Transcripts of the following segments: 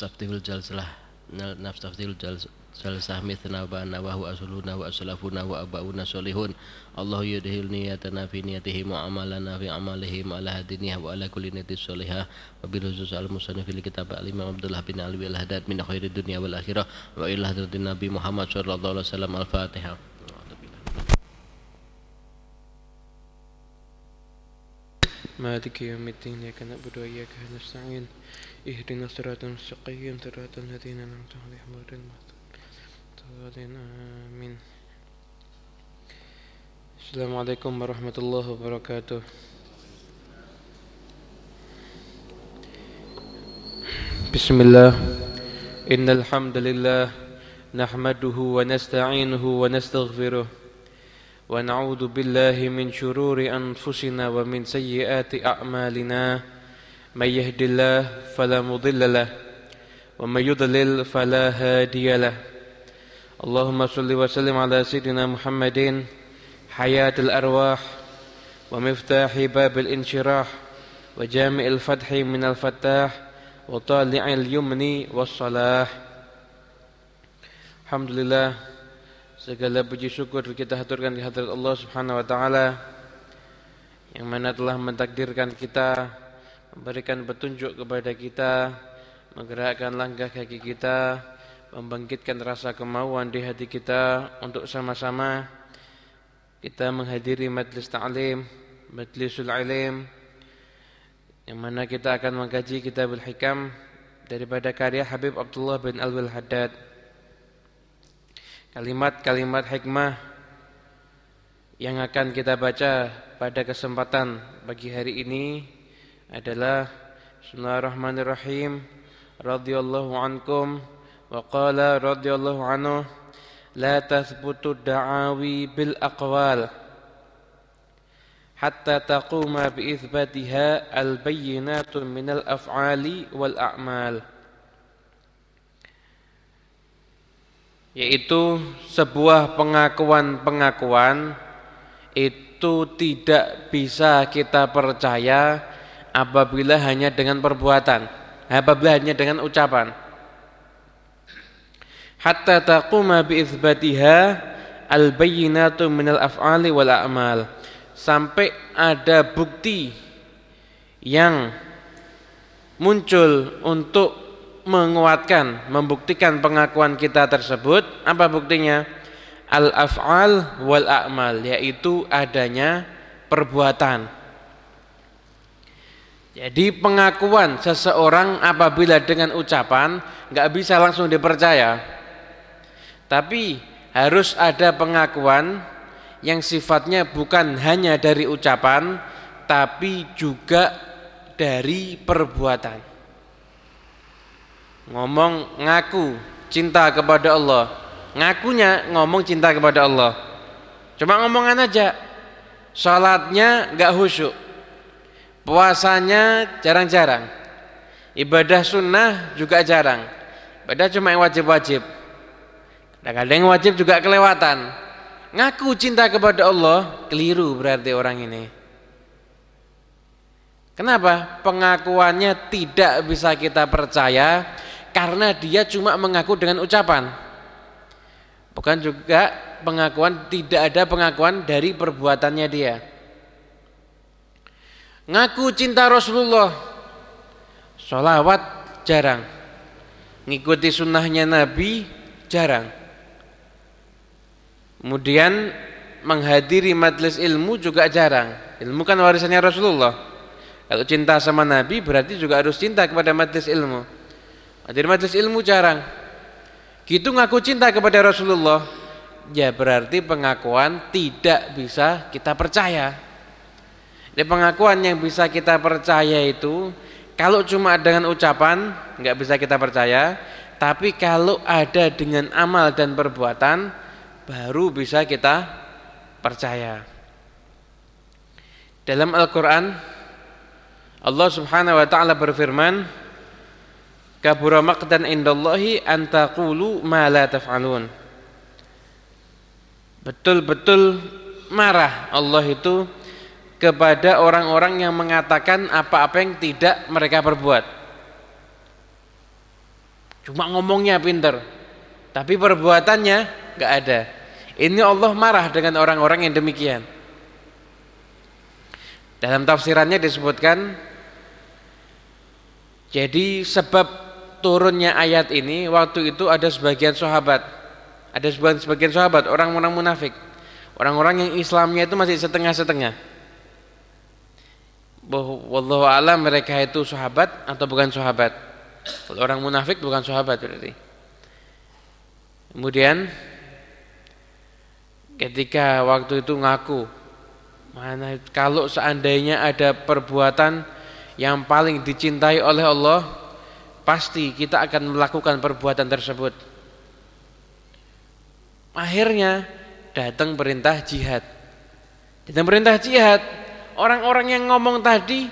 nastaftihul jalsalah nastaftihul jalsah mithna wa huwa asuluna wa aslafuna wa abauna solihun Allah yudhil niyatana fi niyatihim wa amalana fi amalihim ala hadiniha wa ala kulli niyati solihah wa bil khusus al musannif fil kitab al imam Abdullah bin Ali al Haddad min khairi dunya wal akhirah. Wa ila hadratin Nabi Muhammad sallallahu alaihi wasallam al Fatihah مالك يوم الدين إياك نعبد وإياك نستعين اهدنا الصراط المستقيم صراط الذين أنعمت عليهم غير المغضوب آمين. السلام عليكم ورحمة الله وبركاته. بسم الله. إن الحمد لله نحمده ونستعينه ونستغفره. ونعوذ بالله من شرور أنفسنا ومن سيئات أعمالنا. من يهد الله فلا مضل له ومن يضلل فلا هادي له. اللهم صل وسلم على سيدنا محمد حياة الأرواح ومفتاح باب الانشراح وجامع الفتح من الفتاح وطالع اليمن والصلاح. الحمد لله Segala puji syukur kita haturkan di hadirat Allah Subhanahu wa taala yang mana telah mentakdirkan kita, memberikan petunjuk kepada kita, menggerakkan langkah kaki kita, membangkitkan rasa kemauan di hati kita untuk sama-sama kita menghadiri majlis ta'lim, majlisul ilim yang mana kita akan mengkaji kitabul hikam daripada karya Habib Abdullah bin Alwil Haddad kalimat-kalimat hikmah yang akan kita baca pada kesempatan pagi hari ini adalah Bismillahirrahmanirrahim. Radhiyallahu ankum wa qala radhiyallahu anhu la tathbutu da'awi bil aqwal hatta taquma bi itsbatiha al bayyinatu min al af'ali wal a'mal yaitu sebuah pengakuan-pengakuan itu tidak bisa kita percaya apabila hanya dengan perbuatan, apabila hanya dengan ucapan. Hatta taquma bi itsbatiha al-bayyinatu minal af'ali wal a'mal. Sampai ada bukti yang muncul untuk menguatkan, membuktikan pengakuan kita tersebut. Apa buktinya? Al-af'al wal a'mal, yaitu adanya perbuatan. Jadi pengakuan seseorang apabila dengan ucapan nggak bisa langsung dipercaya. Tapi harus ada pengakuan yang sifatnya bukan hanya dari ucapan tapi juga dari perbuatan ngomong ngaku cinta kepada Allah. Ngakunya ngomong cinta kepada Allah. Cuma ngomongan aja. Sholatnya nggak khusyuk. Puasanya jarang-jarang. Ibadah sunnah juga jarang. Ibadah cuma yang wajib-wajib. Kadang-kadang yang wajib juga kelewatan. Ngaku cinta kepada Allah keliru berarti orang ini. Kenapa? Pengakuannya tidak bisa kita percaya karena dia cuma mengaku dengan ucapan. Bukan juga pengakuan tidak ada pengakuan dari perbuatannya dia. Ngaku cinta Rasulullah. Sholawat jarang. Ngikuti sunnahnya Nabi jarang. Kemudian menghadiri majelis ilmu juga jarang. Ilmu kan warisannya Rasulullah. Kalau cinta sama Nabi berarti juga harus cinta kepada majelis ilmu. Hadir majlis ilmu jarang. Gitu ngaku cinta kepada Rasulullah, ya berarti pengakuan tidak bisa kita percaya. Di pengakuan yang bisa kita percaya itu kalau cuma dengan ucapan nggak bisa kita percaya, tapi kalau ada dengan amal dan perbuatan baru bisa kita percaya. Dalam Al-Qur'an Allah Subhanahu wa taala berfirman kabura maqdan indallahi an taqulu ma la taf'alun betul-betul marah Allah itu kepada orang-orang yang mengatakan apa-apa yang tidak mereka perbuat Cuma ngomongnya pinter, tapi perbuatannya nggak ada. Ini Allah marah dengan orang-orang yang demikian. Dalam tafsirannya disebutkan jadi sebab turunnya ayat ini waktu itu ada sebagian sahabat, ada sebagian sebagian sahabat orang-orang munafik, orang-orang yang Islamnya itu masih setengah-setengah. Wallahu alam mereka itu sahabat atau bukan sahabat. Kalau orang munafik bukan sahabat berarti. Kemudian ketika waktu itu ngaku mana kalau seandainya ada perbuatan yang paling dicintai oleh Allah pasti kita akan melakukan perbuatan tersebut akhirnya datang perintah jihad datang perintah jihad orang-orang yang ngomong tadi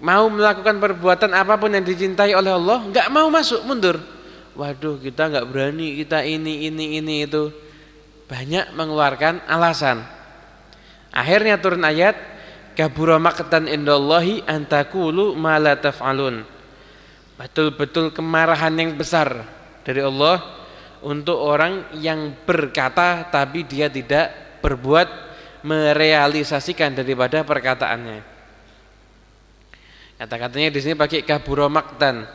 mau melakukan perbuatan apa pun yang dicintai oleh Allah nggak mau masuk mundur waduh kita nggak berani kita ini ini ini itu banyak mengeluarkan alasan. Akhirnya turun ayat kabura maqtan indallahi antakulu ma la taf'alun. Betul-betul kemarahan yang besar dari Allah untuk orang yang berkata tapi dia tidak berbuat merealisasikan daripada perkataannya. Kata-katanya di sini pakai kabura maqtan,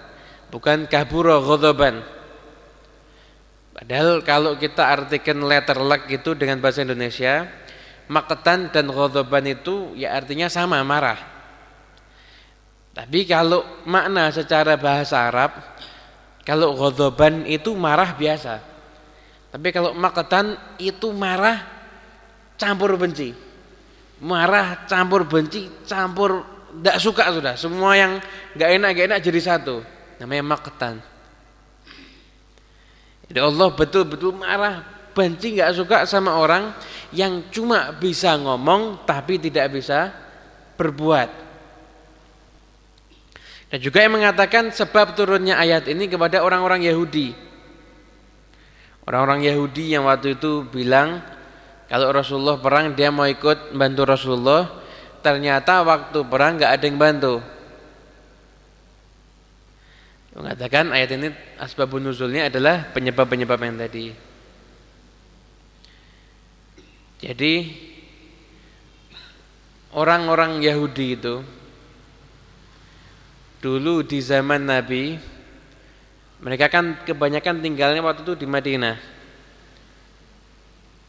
bukan kabura ghadaban. Padahal kalau kita artikan letter luck itu dengan bahasa Indonesia, maketan dan ghadaban itu ya artinya sama, marah. Tapi kalau makna secara bahasa Arab, kalau ghadaban itu marah biasa. Tapi kalau maketan itu marah campur benci. Marah campur benci, campur tidak suka sudah. Semua yang nggak enak gak enak jadi satu. Namanya maketan. Jadi Allah betul-betul marah, benci nggak suka sama orang yang cuma bisa ngomong tapi tidak bisa berbuat. Dan juga yang mengatakan sebab turunnya ayat ini kepada orang-orang Yahudi. Orang-orang Yahudi yang waktu itu bilang kalau Rasulullah perang dia mau ikut bantu Rasulullah, ternyata waktu perang nggak ada yang bantu mengatakan ayat ini asbabun nuzulnya adalah penyebab-penyebab yang tadi. Jadi orang-orang Yahudi itu dulu di zaman Nabi mereka kan kebanyakan tinggalnya waktu itu di Madinah.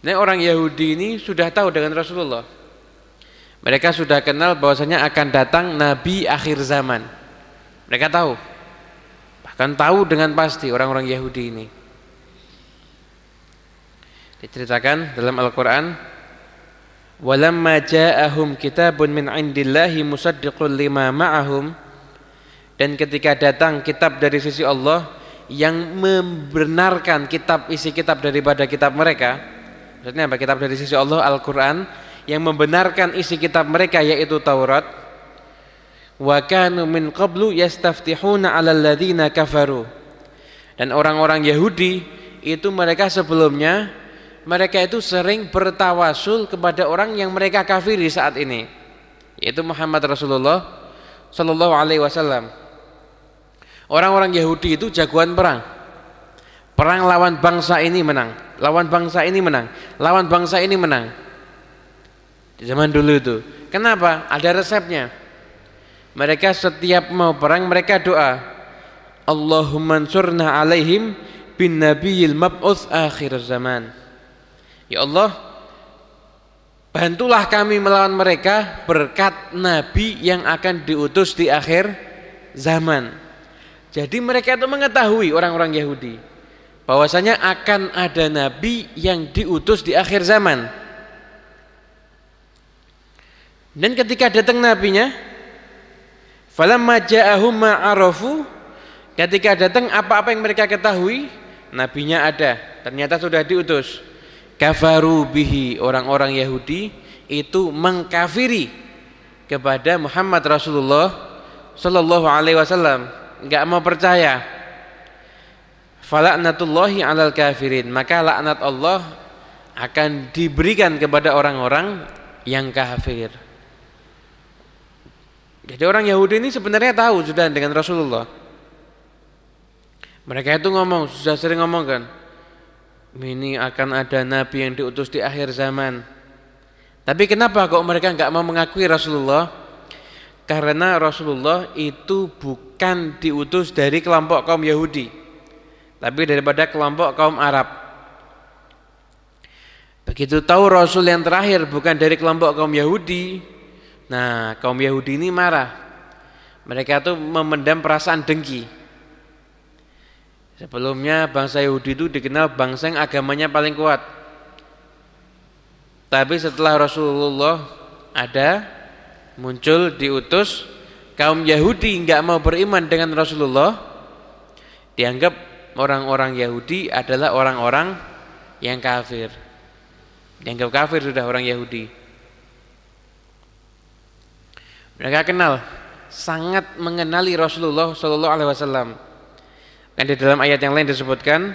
Nah orang Yahudi ini sudah tahu dengan Rasulullah. Mereka sudah kenal bahwasanya akan datang Nabi akhir zaman. Mereka tahu akan tahu dengan pasti orang-orang Yahudi ini. Diceritakan dalam Al-Qur'an, "Walamma ja'ahum kitabun min 'indillahi musaddiqun lima ma'ahum" dan ketika datang kitab dari sisi Allah yang membenarkan kitab isi kitab daripada kitab mereka maksudnya apa? Kitab dari sisi Allah Al-Qur'an yang membenarkan isi kitab mereka yaitu Taurat wa kanu min qablu yastaftihuna 'alal ladzina kafaru. Dan orang-orang Yahudi itu mereka sebelumnya mereka itu sering bertawasul kepada orang yang mereka kafiri saat ini yaitu Muhammad Rasulullah sallallahu alaihi wasallam orang-orang Yahudi itu jagoan perang perang lawan bangsa ini menang lawan bangsa ini menang lawan bangsa ini menang di zaman dulu itu kenapa ada resepnya mereka setiap mau perang mereka doa. Allahumma ansurna alaihim bin nabiyil mab'uth akhir zaman. Ya Allah, bantulah kami melawan mereka berkat nabi yang akan diutus di akhir zaman. Jadi mereka itu mengetahui orang-orang Yahudi bahwasanya akan ada nabi yang diutus di akhir zaman. Dan ketika datang nabinya, Falamma ja'ahum ma'arafu ketika datang apa-apa yang mereka ketahui nabinya ada ternyata sudah diutus kafaru bihi orang-orang Yahudi itu mengkafiri kepada Muhammad Rasulullah sallallahu alaihi wasallam enggak mau percaya falaknatullahi alal kafirin maka laknat Allah akan diberikan kepada orang-orang yang kafir jadi orang Yahudi ini sebenarnya tahu sudah dengan Rasulullah. Mereka itu ngomong, sudah sering ngomong kan. Ini akan ada nabi yang diutus di akhir zaman. Tapi kenapa kok mereka nggak mau mengakui Rasulullah? Karena Rasulullah itu bukan diutus dari kelompok kaum Yahudi, tapi daripada kelompok kaum Arab. Begitu tahu Rasul yang terakhir bukan dari kelompok kaum Yahudi, nah kaum Yahudi ini marah. Mereka tuh memendam perasaan dengki. Sebelumnya bangsa Yahudi itu dikenal bangsa yang agamanya paling kuat. Tapi setelah Rasulullah ada muncul diutus kaum Yahudi nggak mau beriman dengan Rasulullah dianggap orang-orang Yahudi adalah orang-orang yang kafir. Dianggap kafir sudah orang Yahudi. Mereka kenal, sangat mengenali Rasulullah Shallallahu Alaihi Wasallam. Dan di dalam ayat yang lain disebutkan,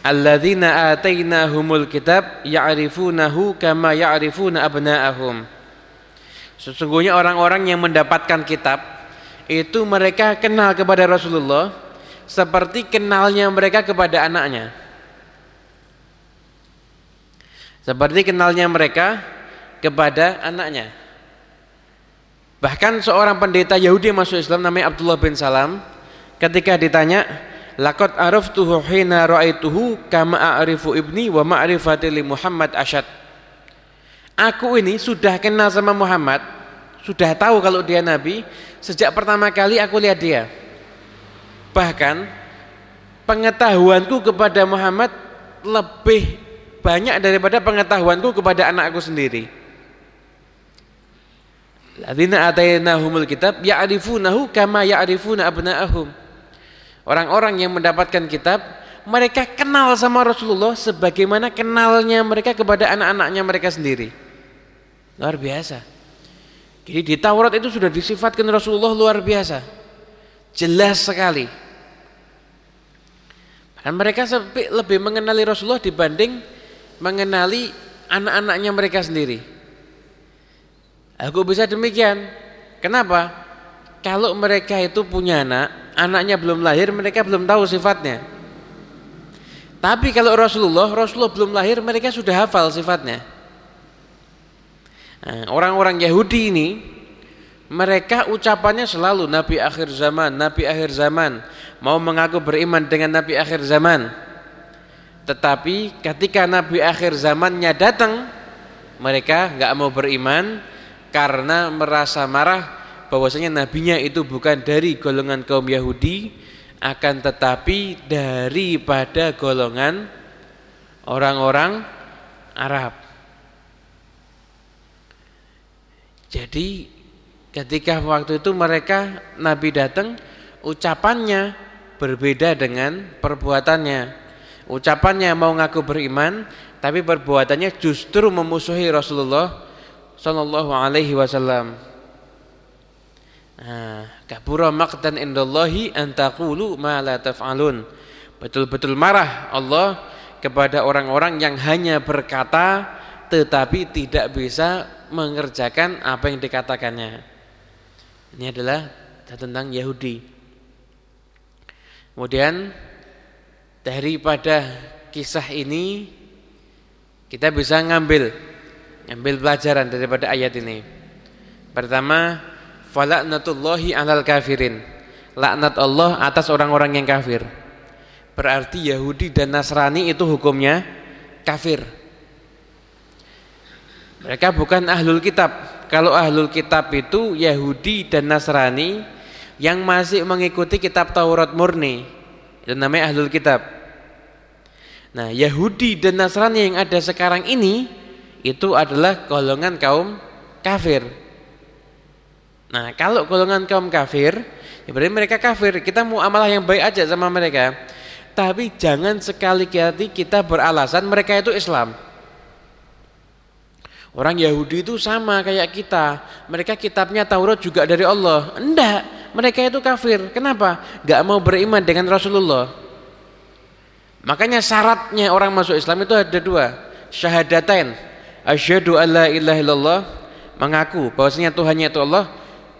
Alladzina atainahumul kitab ya'rifunahu kama ya'rifuna abna'ahum. Sesungguhnya orang-orang yang mendapatkan kitab itu mereka kenal kepada Rasulullah seperti kenalnya mereka kepada anaknya. Seperti kenalnya mereka kepada anaknya. Bahkan seorang pendeta Yahudi yang masuk Islam namanya Abdullah bin Salam ketika ditanya, "Laqad araftuhu hina ra'aituhu kama a'rifu ibni wa ma'rifati Muhammad asyad." Aku ini sudah kenal sama Muhammad, sudah tahu kalau dia nabi sejak pertama kali aku lihat dia. Bahkan pengetahuanku kepada Muhammad lebih banyak daripada pengetahuanku kepada anakku sendiri. Ladzina atainahumul kitab ya'rifunahu kama ya'rifuna abna'ahum. Orang-orang yang mendapatkan kitab, mereka kenal sama Rasulullah sebagaimana kenalnya mereka kepada anak-anaknya mereka sendiri. Luar biasa. Jadi di Taurat itu sudah disifatkan Rasulullah luar biasa. Jelas sekali. Dan mereka lebih mengenali Rasulullah dibanding mengenali anak-anaknya mereka sendiri. Aku bisa demikian. Kenapa? Kalau mereka itu punya anak, anaknya belum lahir, mereka belum tahu sifatnya. Tapi kalau Rasulullah, Rasulullah belum lahir, mereka sudah hafal sifatnya. Nah, orang-orang Yahudi ini, mereka ucapannya selalu Nabi akhir zaman, Nabi akhir zaman, mau mengaku beriman dengan Nabi akhir zaman. Tetapi ketika Nabi akhir zamannya datang, mereka nggak mau beriman karena merasa marah bahwasanya nabinya itu bukan dari golongan kaum Yahudi akan tetapi daripada golongan orang-orang Arab. Jadi ketika waktu itu mereka nabi datang ucapannya berbeda dengan perbuatannya. Ucapannya mau ngaku beriman tapi perbuatannya justru memusuhi Rasulullah sallallahu alaihi wasallam. Nah, kabura maqtan indallahi an taqulu ma la taf'alun. Betul-betul marah Allah kepada orang-orang yang hanya berkata tetapi tidak bisa mengerjakan apa yang dikatakannya. Ini adalah tentang Yahudi. Kemudian daripada kisah ini kita bisa ngambil ambil pelajaran daripada ayat ini. Pertama, falaknatullahi 'alal kafirin. Laknat Allah atas orang-orang yang kafir. Berarti Yahudi dan Nasrani itu hukumnya kafir. Mereka bukan ahlul kitab. Kalau ahlul kitab itu Yahudi dan Nasrani yang masih mengikuti kitab Taurat murni. Itu namanya ahlul kitab. Nah, Yahudi dan Nasrani yang ada sekarang ini itu adalah golongan kaum kafir. Nah, kalau golongan kaum kafir, ya berarti mereka kafir. Kita mau amalah yang baik aja sama mereka. Tapi jangan sekali-kali kita beralasan mereka itu Islam. Orang Yahudi itu sama kayak kita. Mereka kitabnya Taurat juga dari Allah. Enggak, mereka itu kafir. Kenapa? Gak mau beriman dengan Rasulullah. Makanya syaratnya orang masuk Islam itu ada dua. Syahadatain asyhadu alla ilaha illallah mengaku bahwasanya Tuhannya itu Allah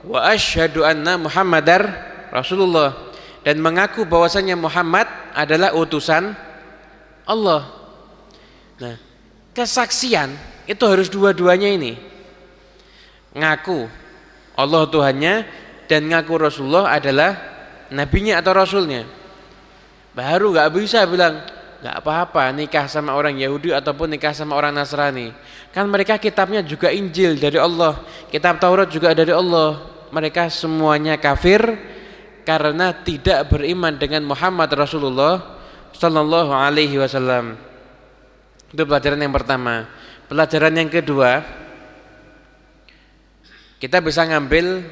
wa asyhadu anna Muhammadar Rasulullah dan mengaku bahwasanya Muhammad adalah utusan Allah. Nah, kesaksian itu harus dua-duanya ini. Ngaku Allah Tuhannya dan ngaku Rasulullah adalah nabinya atau rasulnya. Baru nggak bisa bilang nggak apa-apa nikah sama orang Yahudi ataupun nikah sama orang Nasrani. Kan mereka kitabnya juga Injil dari Allah, kitab Taurat juga dari Allah. Mereka semuanya kafir karena tidak beriman dengan Muhammad Rasulullah sallallahu alaihi wasallam. Itu pelajaran yang pertama. Pelajaran yang kedua, kita bisa ngambil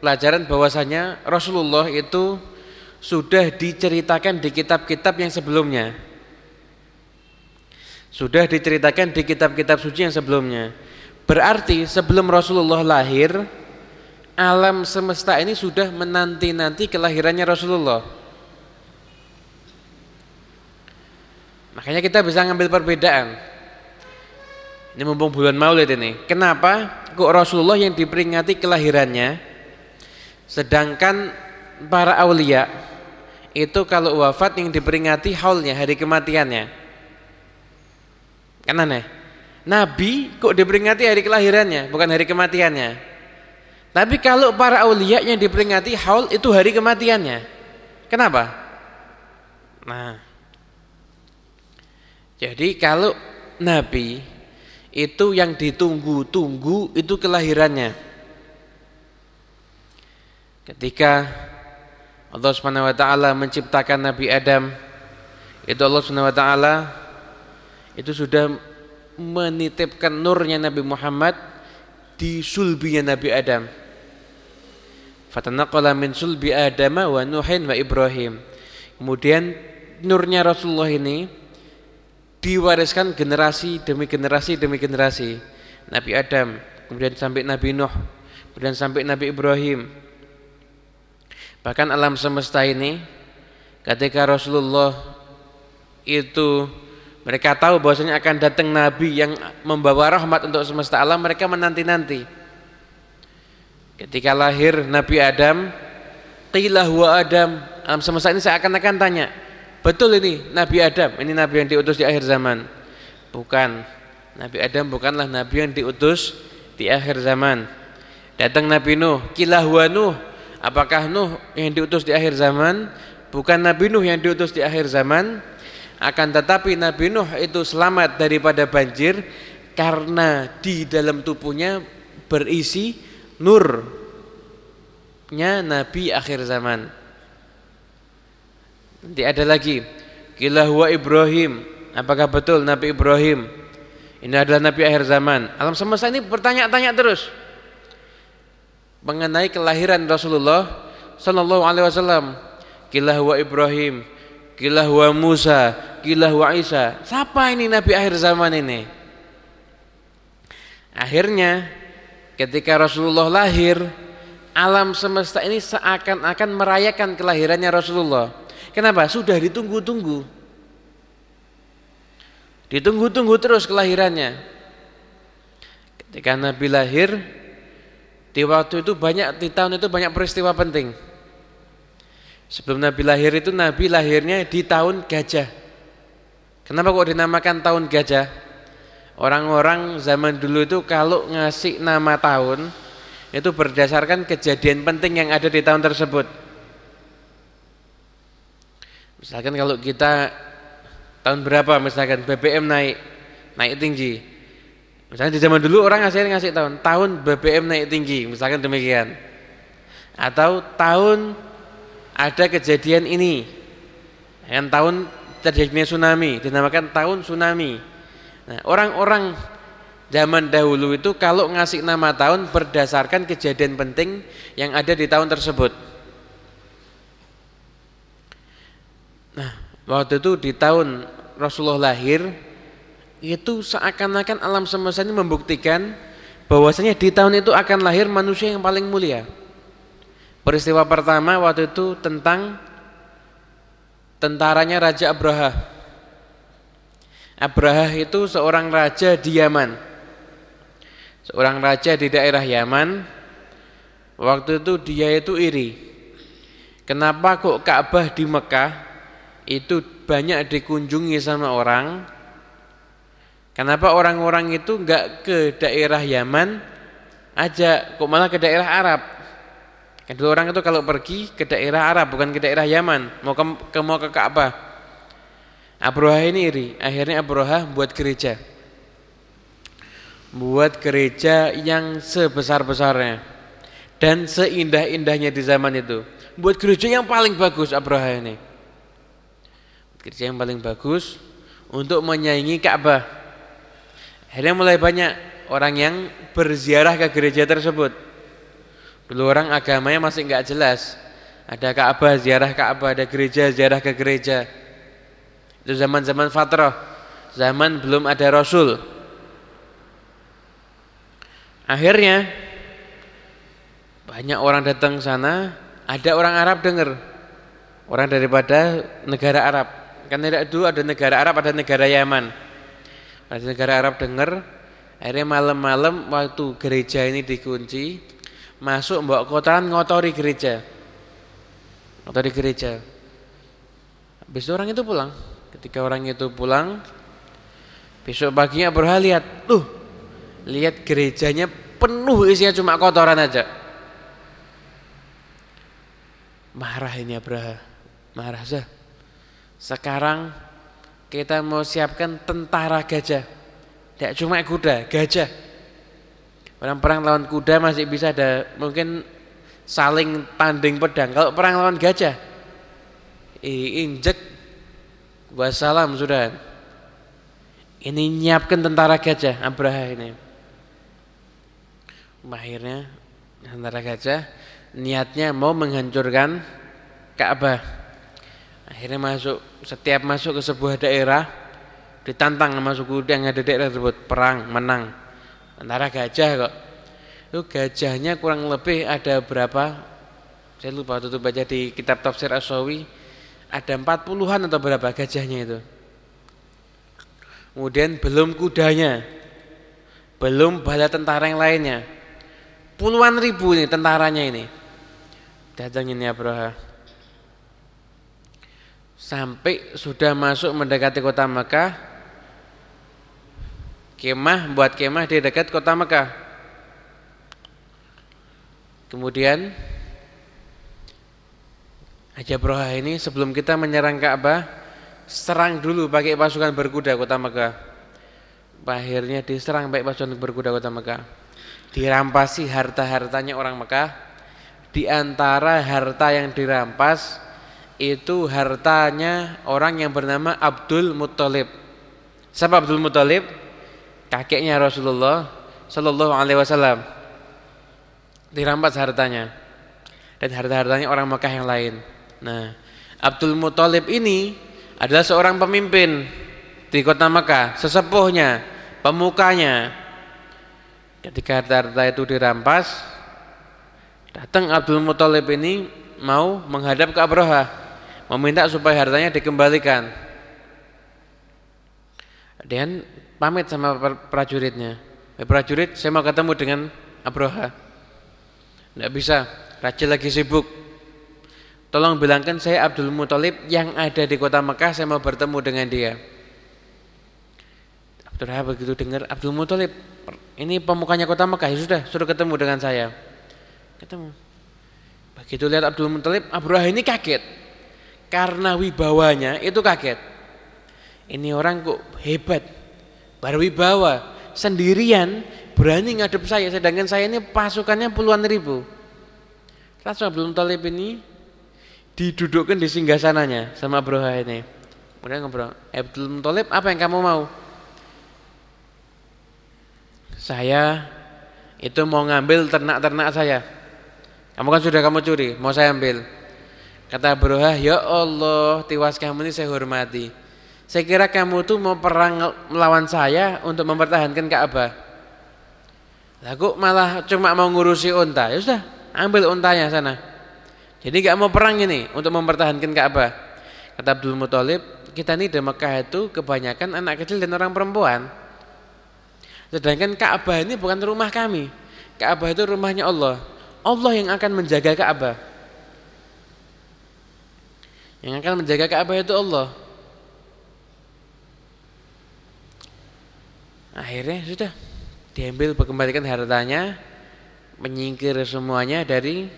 pelajaran bahwasanya Rasulullah itu sudah diceritakan di kitab-kitab yang sebelumnya. Sudah diceritakan di kitab-kitab suci yang sebelumnya. Berarti sebelum Rasulullah lahir, alam semesta ini sudah menanti-nanti kelahirannya Rasulullah. Makanya kita bisa ngambil perbedaan. Ini mumpung bulan Maulid ini. Kenapa kok Rasulullah yang diperingati kelahirannya sedangkan para aulia itu kalau wafat yang diperingati haulnya hari kematiannya. Kan aneh. Nabi kok diperingati hari kelahirannya bukan hari kematiannya. Tapi kalau para aulia yang diperingati haul itu hari kematiannya. Kenapa? Nah. Jadi kalau nabi itu yang ditunggu-tunggu itu kelahirannya. Ketika Allah Subhanahu wa taala menciptakan Nabi Adam, itu Allah Subhanahu wa taala itu sudah menitipkan nurnya Nabi Muhammad di sulbinya Nabi Adam fatanaqala min sulbi Adam wa Nuhin wa Ibrahim. Kemudian nurnya Rasulullah ini diwariskan generasi demi generasi demi generasi. Nabi Adam, kemudian sampai Nabi Nuh, kemudian sampai Nabi Ibrahim. Bahkan alam semesta ini ketika Rasulullah itu mereka tahu bahwasanya akan datang nabi yang membawa rahmat untuk semesta alam, mereka menanti-nanti. Ketika lahir Nabi Adam, qila huwa Adam. Alam semesta ini saya akan akan tanya, betul ini Nabi Adam, ini nabi yang diutus di akhir zaman? Bukan. Nabi Adam bukanlah nabi yang diutus di akhir zaman. Datang Nabi Nuh, qila huwa Nuh. Apakah Nuh yang diutus di akhir zaman? Bukan Nabi Nuh yang diutus di akhir zaman. Akan tetapi Nabi Nuh itu selamat daripada banjir karena di dalam tubuhnya berisi nurnya Nabi akhir zaman. Nanti ada lagi. Kila huwa Ibrahim. Apakah betul Nabi Ibrahim? Ini adalah Nabi akhir zaman. Alam semesta ini bertanya-tanya terus mengenai kelahiran Rasulullah sallallahu alaihi wasallam. Kila huwa Ibrahim, kila huwa Musa, kila huwa Isa. Siapa ini Nabi akhir zaman ini? Akhirnya ketika Rasulullah lahir alam semesta ini seakan-akan merayakan kelahirannya Rasulullah kenapa? sudah ditunggu-tunggu. Ditunggu-tunggu terus kelahirannya. Ketika Nabi lahir di waktu itu banyak di tahun itu banyak peristiwa penting. Sebelum Nabi lahir itu Nabi lahirnya di tahun gajah. Kenapa kok dinamakan tahun gajah? Orang-orang zaman dulu itu kalau ngasih nama tahun itu berdasarkan kejadian penting yang ada di tahun tersebut. Misalkan kalau kita tahun berapa misalkan BBM naik naik tinggi. Misalnya di zaman dulu orang ngasih ngasih tahun, tahun BBM naik tinggi, misalkan demikian. Atau tahun ada kejadian ini. Yang tahun terjadinya tsunami, dinamakan tahun tsunami. Nah, orang-orang zaman dahulu itu kalau ngasih nama tahun berdasarkan kejadian penting yang ada di tahun tersebut. Nah, waktu itu di tahun Rasulullah lahir itu seakan-akan alam semesta ini membuktikan bahwasanya di tahun itu akan lahir manusia yang paling mulia. Peristiwa pertama waktu itu tentang tentaranya Raja Abraha Abraha itu seorang raja di Yaman. Seorang raja di daerah Yaman. Waktu itu dia itu iri. Kenapa kok Ka'bah di Mekah itu banyak dikunjungi sama orang? Kenapa orang-orang itu enggak ke daerah Yaman aja, kok malah ke daerah Arab? Kedua orang itu kalau pergi ke daerah Arab bukan ke daerah Yaman, mau ke, ke mau ke Ka'bah. Abroha ini iri, akhirnya Abroha buat gereja. Buat gereja yang sebesar-besarnya dan seindah-indahnya di zaman itu. Buat gereja yang paling bagus Abroha ini. Gereja yang paling bagus untuk menyaingi Ka'bah. Akhirnya mulai banyak orang yang berziarah ke gereja tersebut. Dulu orang agamanya masih nggak jelas. Ada Ka'bah, ziarah Ka'bah, ada gereja, ziarah ke gereja. Itu zaman-zaman fatrah. Zaman belum ada Rasul. Akhirnya banyak orang datang sana, ada orang Arab dengar. Orang daripada negara Arab. Kan itu ada negara Arab, ada negara Yaman. Ada negara Arab dengar, akhirnya malam-malam waktu gereja ini dikunci, masuk mbok kotaan ngotori gereja. Ngotori gereja. Habis itu orang itu pulang. Ketika orang itu pulang, besok paginya Abraha lihat, tuh, lihat gerejanya penuh isinya cuma kotoran aja. Marah ini Abraha, marah saja. Sekarang kita mau siapkan tentara gajah. Tidak cuma kuda, gajah. Orang perang lawan kuda masih bisa ada mungkin saling tanding pedang. Kalau perang lawan gajah, injek wassalam sudah. Ini nyiapkan tentara gajah Abraha ini. Akhirnya tentara gajah niatnya mau menghancurkan Ka'bah. Akhirnya masuk setiap masuk ke sebuah daerah ditantang masuk kuda yang ada daerah tersebut perang menang. Antara gajah kok. Itu gajahnya kurang lebih ada berapa? Saya lupa itu baca di kitab tafsir Aswawi ada empat puluhan atau berapa gajahnya itu? Kemudian belum kudanya. Belum bala tentara yang lainnya. Puluhan ribu ini tentaranya ini. Datang ini Abraha sampai sudah masuk mendekati kota Mekah kemah buat kemah di dekat kota Mekah. Kemudian Haji Abroha ini sebelum kita menyerang Ka'bah serang dulu pakai pasukan berkuda kota Mekah. Akhirnya diserang pakai pasukan berkuda kota Mekah. Dirampasi harta-hartanya orang Mekah. Di antara harta yang dirampas itu hartanya orang yang bernama Abdul Muttalib. Siapa Abdul Muttalib? kakeknya Rasulullah Shallallahu Alaihi Wasallam dirampas hartanya dan harta-hartanya orang Mekah yang lain. Nah, Abdul Muthalib ini adalah seorang pemimpin di kota Mekah, sesepuhnya, pemukanya. Ketika harta-harta itu dirampas, datang Abdul Muthalib ini mau menghadap ke Abraha, meminta supaya hartanya dikembalikan. Dan pamit sama prajuritnya. Eh, prajurit, saya mau ketemu dengan Abroha. Tidak bisa, raja lagi sibuk. Tolong bilangkan saya Abdul Muthalib yang ada di kota Mekah, saya mau bertemu dengan dia. Abdurrahman begitu dengar Abdul Muthalib, ini pemukanya kota Mekah, ya sudah, suruh ketemu dengan saya. Ketemu. Begitu lihat Abdul Muthalib, Abdurrahman ini kaget. Karena wibawanya itu kaget. Ini orang kok hebat, berwibawa sendirian berani ngadep saya sedangkan saya ini pasukannya puluhan ribu. Rasul belum Talib ini didudukkan di singgah sananya sama Abroha ini. Kemudian ngobrol Abdul Talib apa yang kamu mau? Saya itu mau ngambil ternak-ternak saya. Kamu kan sudah kamu curi mau saya ambil kata Abroha ya Allah tiwas kamu ini saya hormati saya kira kamu tuh mau perang melawan saya untuk mempertahankan Ka'bah. Kok malah cuma mau ngurusi unta. Ya sudah, ambil untanya sana. Jadi gak mau perang ini untuk mempertahankan Ka'bah. Kata Abdul Muthalib, kita ini di Mekah itu kebanyakan anak kecil dan orang perempuan. Sedangkan Ka'bah ini bukan rumah kami. Ka'bah itu rumahnya Allah. Allah yang akan menjaga Ka'bah. Yang akan menjaga Ka'bah itu Allah. Akhirnya sudah diambil kembalikan hartanya, menyingkir semuanya dari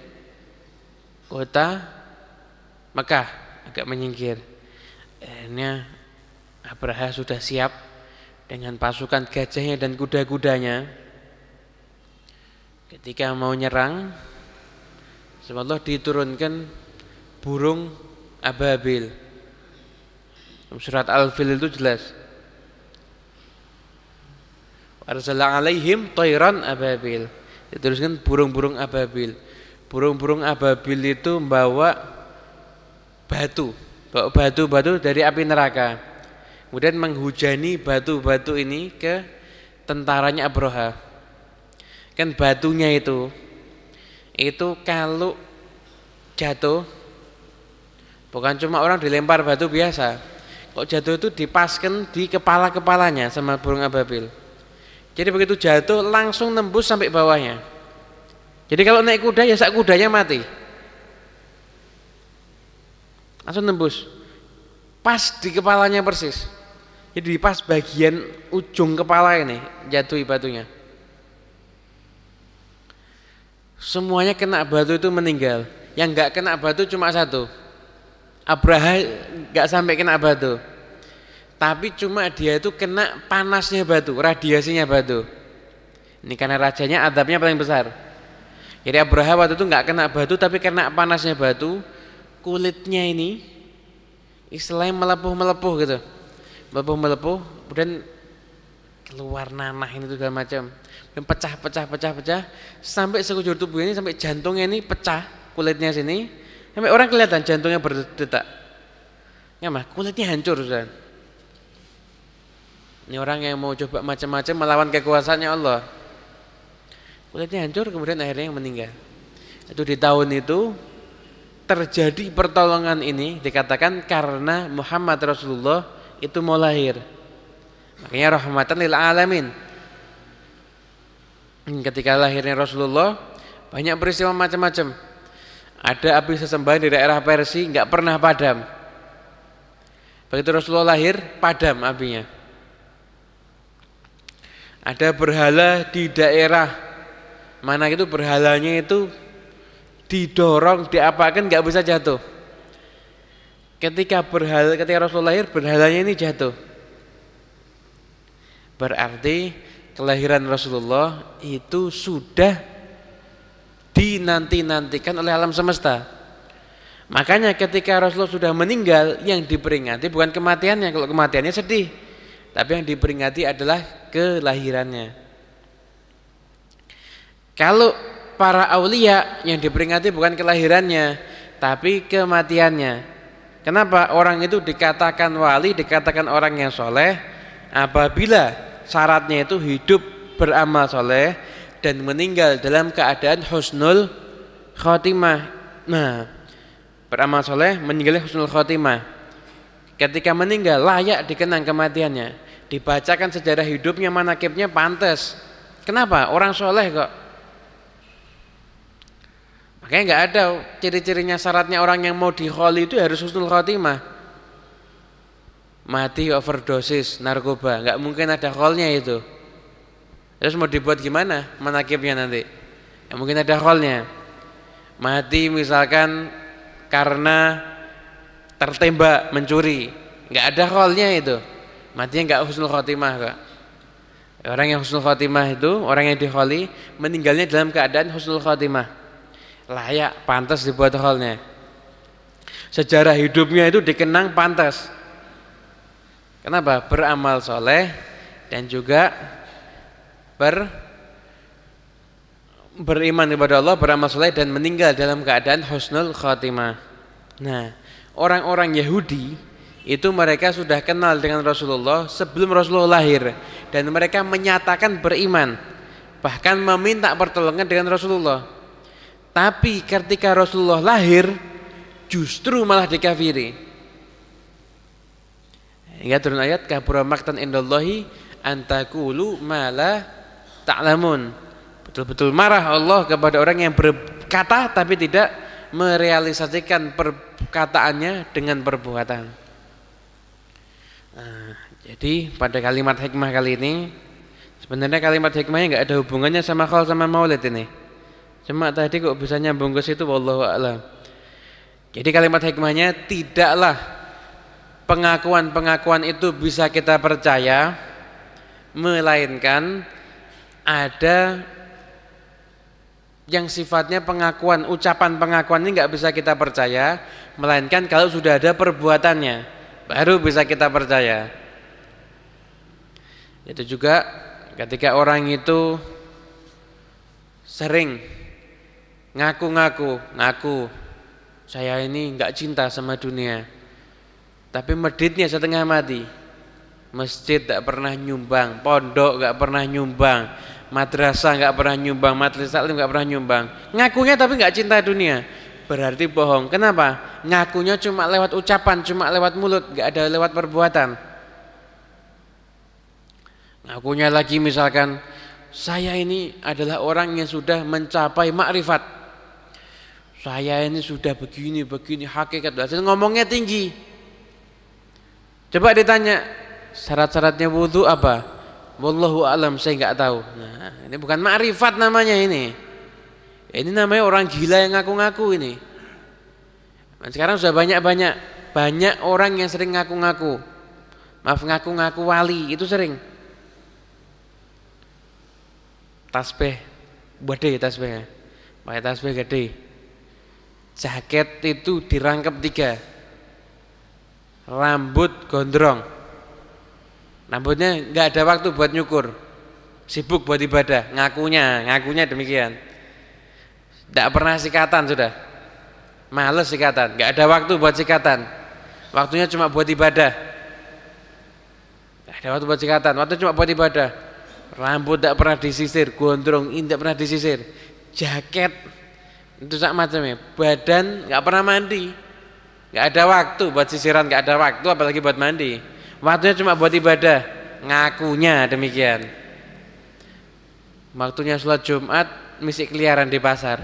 kota Mekah, agak menyingkir. Akhirnya Abraha sudah siap dengan pasukan gajahnya dan kuda-kudanya. Ketika mau nyerang, Allah diturunkan burung ababil. Surat Al-Fil itu jelas Arsala alaihim toiran ababil. Diteruskan burung-burung ababil. Burung-burung ababil itu membawa batu, bawa batu-batu dari api neraka. Kemudian menghujani batu-batu ini ke tentaranya Abroha. Kan batunya itu itu kalau jatuh bukan cuma orang dilempar batu biasa. Kok jatuh itu dipaskan di kepala-kepalanya sama burung ababil. Jadi begitu jatuh langsung nembus sampai bawahnya. Jadi kalau naik kuda ya sak kudanya mati. Langsung nembus. Pas di kepalanya persis. Jadi pas bagian ujung kepala ini jatuh batunya. Semuanya kena batu itu meninggal. Yang enggak kena batu cuma satu. Abraha enggak sampai kena batu tapi cuma dia itu kena panasnya batu, radiasinya batu. Ini karena rajanya adabnya paling besar. Jadi Abraha waktu itu nggak kena batu tapi kena panasnya batu, kulitnya ini istilahnya melepuh-melepuh gitu. Melepuh-melepuh, kemudian keluar nanah ini segala macam. Dan pecah-pecah pecah-pecah sampai sekujur tubuh ini sampai jantungnya ini pecah, kulitnya sini. Sampai orang kelihatan jantungnya berdetak. Ya mah, kulitnya hancur sudah. Ini orang yang mau coba macam-macam melawan kekuasaannya Allah. Kulitnya hancur kemudian akhirnya yang meninggal. Itu di tahun itu terjadi pertolongan ini dikatakan karena Muhammad Rasulullah itu mau lahir. Makanya rahmatan lil alamin. Ketika lahirnya Rasulullah banyak peristiwa macam-macam. Ada api sesembahan di daerah Persia nggak pernah padam. Begitu Rasulullah lahir padam apinya. Ada berhala di daerah mana itu berhalanya itu didorong, diapakan nggak bisa jatuh. Ketika berhala, ketika Rasul lahir berhalanya ini jatuh. Berarti kelahiran Rasulullah itu sudah dinanti-nantikan oleh alam semesta. Makanya ketika Rasulullah sudah meninggal yang diperingati bukan kematiannya, kalau kematiannya sedih. Tapi yang diperingati adalah kelahirannya. Kalau para aulia yang diperingati bukan kelahirannya, tapi kematiannya. Kenapa orang itu dikatakan wali, dikatakan orang yang soleh apabila syaratnya itu hidup beramal soleh dan meninggal dalam keadaan husnul khotimah. Nah, beramal soleh meninggal husnul khotimah. Ketika meninggal layak dikenang kematiannya. Dibacakan sejarah hidupnya manakibnya pantas kenapa? Orang soleh kok. Makanya nggak ada ciri-cirinya syaratnya orang yang mau diholi itu harus husnul khotimah. Mati overdosis narkoba. Nggak mungkin ada holnya itu terus mau dibuat gimana? Manakibnya nanti. Ya mungkin ada holnya mati misalkan karena tertembak mencuri. Nggak ada rolnya itu. Matinya nggak husnul khotimah kak. Orang yang husnul khotimah itu orang yang diholi meninggalnya dalam keadaan husnul khotimah. Layak pantas dibuat holnya sejarah hidupnya itu dikenang pantas. Kenapa? Beramal soleh dan juga ber beriman kepada Allah beramal soleh dan meninggal dalam keadaan husnul khotimah nah orang-orang Yahudi itu mereka sudah kenal dengan Rasulullah sebelum Rasulullah lahir. Dan mereka menyatakan beriman bahkan meminta pertolongan dengan Rasulullah. Tapi ketika Rasulullah lahir justru malah dikafiri. Hingga turun ayat kabura maktan indallahi antakulu mala ta'lamun betul-betul marah Allah kepada orang yang berkata tapi tidak merealisasikan per perkataannya dengan perbuatan. Nah, jadi pada kalimat hikmah kali ini sebenarnya kalimat hikmahnya nggak ada hubungannya sama khol sama maulid ini. Cuma tadi kok bisa nyambung ke situ wallahu a'lam. Jadi kalimat hikmahnya tidaklah pengakuan-pengakuan itu bisa kita percaya melainkan ada yang sifatnya pengakuan, ucapan pengakuan ini nggak bisa kita percaya, melainkan kalau sudah ada perbuatannya, baru bisa kita percaya. Itu juga ketika orang itu sering ngaku-ngaku, ngaku saya ini nggak cinta sama dunia, tapi meditnya setengah mati. Masjid tak pernah nyumbang, pondok nggak pernah nyumbang, madrasah nggak pernah nyumbang, majelis taklim nggak pernah nyumbang. Ngakunya tapi nggak cinta dunia. Berarti bohong. Kenapa? Ngakunya cuma lewat ucapan, cuma lewat mulut, nggak ada lewat perbuatan. Ngakunya lagi misalkan saya ini adalah orang yang sudah mencapai makrifat. Saya ini sudah begini begini hakikat. Ngomongnya tinggi. Coba ditanya syarat-syaratnya wudhu apa? Wallahu alam saya nggak tahu. Nah, ini bukan ma'rifat namanya ini. Ini namanya orang gila yang ngaku-ngaku ini. Dan sekarang sudah banyak-banyak banyak orang yang sering ngaku-ngaku. Maaf ngaku-ngaku wali, itu sering. Tasbih gede tasbihnya. Pakai tasbih gede. Jaket itu dirangkep tiga. Rambut gondrong Rambutnya nggak ada waktu buat nyukur. Sibuk buat ibadah, ngakunya, ngakunya demikian. Tidak pernah sikatan sudah. Males sikatan, nggak ada waktu buat sikatan. Waktunya cuma buat ibadah. Nggak ada waktu buat sikatan, waktu cuma buat ibadah. Rambut tidak pernah disisir, gondrong tidak pernah disisir. Jaket itu sak macamnya. Badan nggak pernah mandi. nggak ada waktu buat sisiran, nggak ada waktu apalagi buat mandi. Waktunya cuma buat ibadah, ngakunya demikian. Waktunya sholat Jumat, misi keliaran di pasar.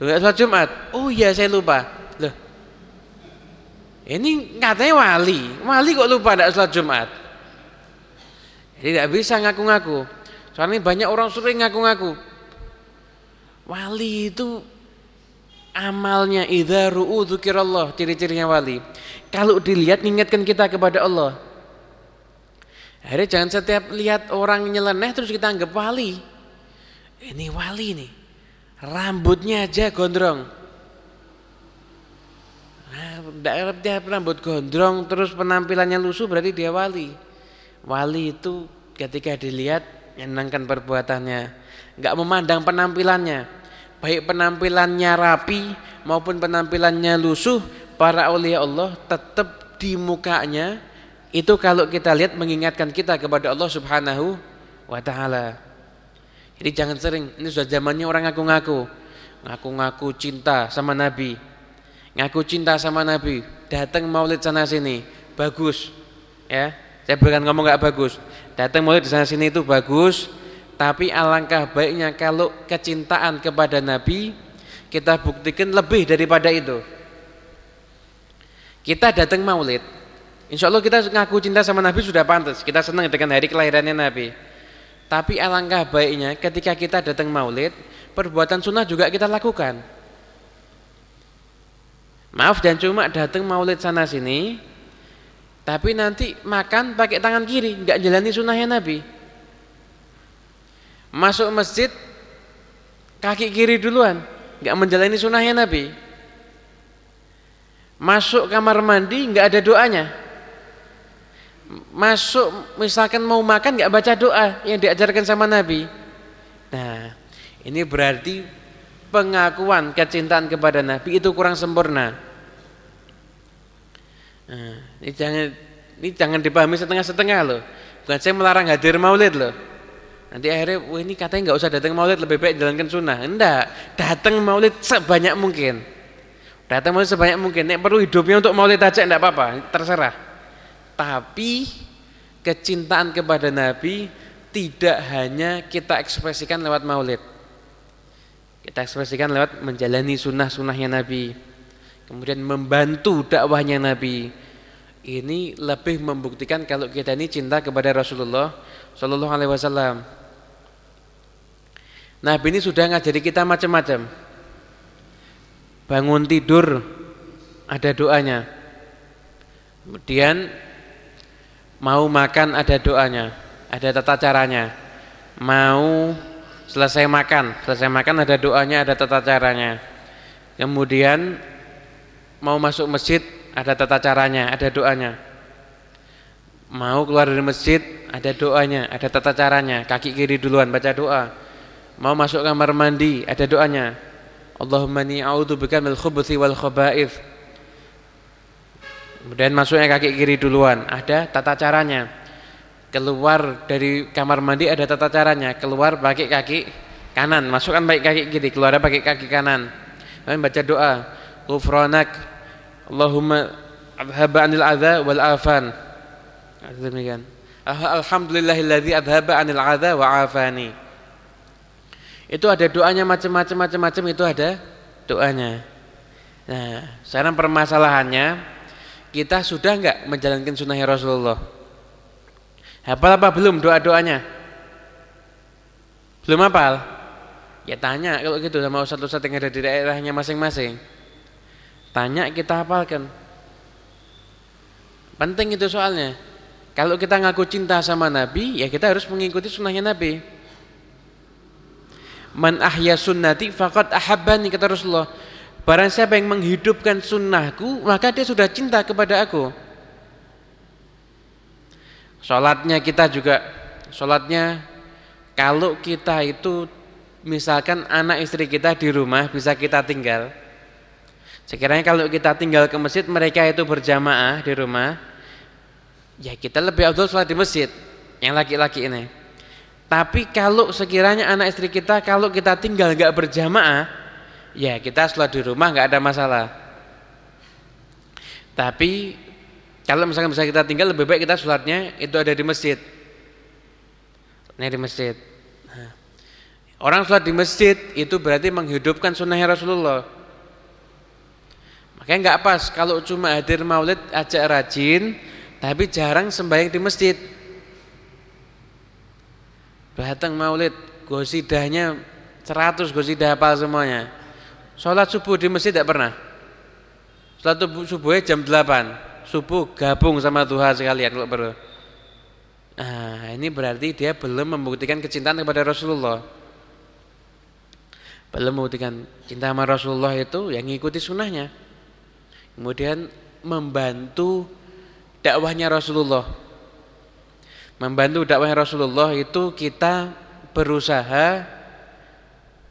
Lu sholat Jumat? Oh iya saya lupa. Loh, ini katanya wali, wali kok lupa tidak sholat Jumat? Jadi tidak bisa ngaku-ngaku. Soalnya banyak orang sering ngaku-ngaku. Wali itu amalnya idza ru'u dzikirallah, ciri-cirinya wali. Kalau dilihat mengingatkan kita kepada Allah. Akhirnya jangan setiap lihat orang nyeleneh terus kita anggap wali. Ini wali nih. Rambutnya aja gondrong. Nah, dia rambut gondrong terus penampilannya lusuh berarti dia wali. Wali itu ketika dilihat menyenangkan perbuatannya, nggak memandang penampilannya. Baik penampilannya rapi maupun penampilannya lusuh, para aulia Allah tetap di mukanya itu kalau kita lihat mengingatkan kita kepada Allah Subhanahu wa taala. Jadi jangan sering ini sudah zamannya orang ngaku-ngaku. Ngaku-ngaku cinta sama Nabi. Ngaku cinta sama Nabi, datang maulid sana sini, bagus. Ya, saya bukan ngomong nggak bagus. Datang maulid di sana sini itu bagus, tapi alangkah baiknya kalau kecintaan kepada Nabi kita buktikan lebih daripada itu. Kita datang maulid, insya Allah kita ngaku cinta sama Nabi sudah pantas. Kita senang dengan hari kelahirannya Nabi. Tapi alangkah baiknya ketika kita datang maulid, perbuatan sunnah juga kita lakukan. Maaf dan cuma datang maulid sana sini, tapi nanti makan pakai tangan kiri, nggak jalani sunnahnya Nabi. Masuk masjid, kaki kiri duluan, nggak menjalani sunnahnya Nabi Masuk kamar mandi nggak ada doanya. Masuk misalkan mau makan nggak baca doa yang diajarkan sama Nabi. Nah, ini berarti pengakuan kecintaan kepada Nabi itu kurang sempurna. Nah, ini jangan ini jangan dipahami setengah-setengah loh. Bukan saya melarang hadir maulid loh. Nanti akhirnya, wah ini katanya nggak usah datang maulid lebih baik jalankan sunnah. Enggak, datang maulid sebanyak mungkin. Datang maulid sebanyak mungkin. Nek perlu hidupnya untuk maulid aja enggak apa-apa, terserah. Tapi kecintaan kepada Nabi tidak hanya kita ekspresikan lewat maulid. Kita ekspresikan lewat menjalani sunnah-sunnahnya Nabi. kemudian membantu dakwahnya Nabi. Ini lebih membuktikan kalau kita ini cinta kepada Rasulullah Shallallahu Alaihi Wasallam. Nabi ini sudah ngajari kita macam-macam. Bangun tidur ada doanya. Kemudian mau makan ada doanya, ada tata caranya. Mau selesai makan, selesai makan ada doanya, ada tata caranya. Kemudian mau masuk masjid ada tata caranya, ada doanya. Mau keluar dari masjid ada doanya, ada tata caranya. Kaki kiri duluan baca doa Mau masuk kamar mandi, ada doanya. Allahumma ni a'udzubika minal khubuthi wal khaba'ith. Kemudian masuknya kaki kiri duluan, ada tata caranya. Keluar dari kamar mandi ada tata caranya, keluar pakai kaki kanan, masukkan baik kaki kiri, keluar pakai kaki kanan. Kemudian baca doa, Ghufranak Allahumma adhaba anil adha wal afan. Demikian. Alhamdulillahilladzi adhaba anil adha wa afani. Itu ada doanya macam-macam macam-macam itu ada doanya. Nah, sekarang permasalahannya kita sudah enggak menjalankan sunnah Rasulullah? Hafal apa belum doa-doanya? Belum hafal? Ya tanya kalau gitu sama ustaz-ustaz yang ada di daerahnya masing-masing. Tanya kita hafalkan. Penting itu soalnya. Kalau kita ngaku cinta sama Nabi, ya kita harus mengikuti sunnahnya Nabi. Man ahya sunnati faqad ahabbani kata Rasulullah. Barang siapa yang menghidupkan sunnahku, maka dia sudah cinta kepada aku. Salatnya kita juga salatnya kalau kita itu misalkan anak istri kita di rumah bisa kita tinggal. Sekiranya kalau kita tinggal ke masjid mereka itu berjamaah di rumah, ya kita lebih afdal sholat di masjid yang laki-laki ini. Tapi kalau sekiranya anak istri kita kalau kita tinggal nggak berjamaah, ya kita sholat di rumah nggak ada masalah. Tapi kalau misalnya bisa kita tinggal lebih baik kita sholatnya itu ada di masjid. Ini di masjid. Nah, orang sholat di masjid itu berarti menghidupkan sunnahnya Rasulullah. Makanya nggak pas kalau cuma hadir maulid ajak rajin, tapi jarang sembahyang di masjid. Datang maulid, gosidahnya 100 gosidah apa semuanya. Sholat subuh di masjid tidak pernah. Sholat subuhnya jam 8. Subuh gabung sama duha sekalian kalau perlu. Nah, ini berarti dia belum membuktikan kecintaan kepada Rasulullah. Belum membuktikan cinta sama Rasulullah itu yang mengikuti sunnahnya. Kemudian membantu dakwahnya Rasulullah membantu dakwah Rasulullah itu kita berusaha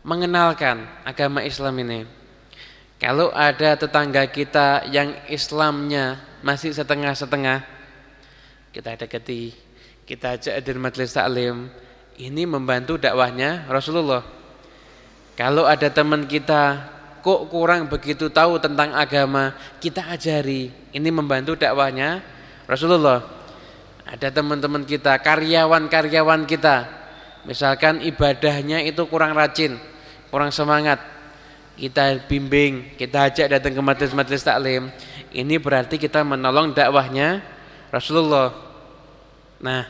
mengenalkan agama Islam ini. Kalau ada tetangga kita yang Islamnya masih setengah-setengah, kita dekati, kita ajak hadir majelis taklim, ini membantu dakwahnya Rasulullah. Kalau ada teman kita kok kurang begitu tahu tentang agama, kita ajari. Ini membantu dakwahnya Rasulullah. Ada teman-teman kita, karyawan-karyawan kita, misalkan ibadahnya itu kurang rajin, kurang semangat, kita bimbing, kita ajak datang ke majelis-majelis taklim. Ini berarti kita menolong dakwahnya Rasulullah. Nah,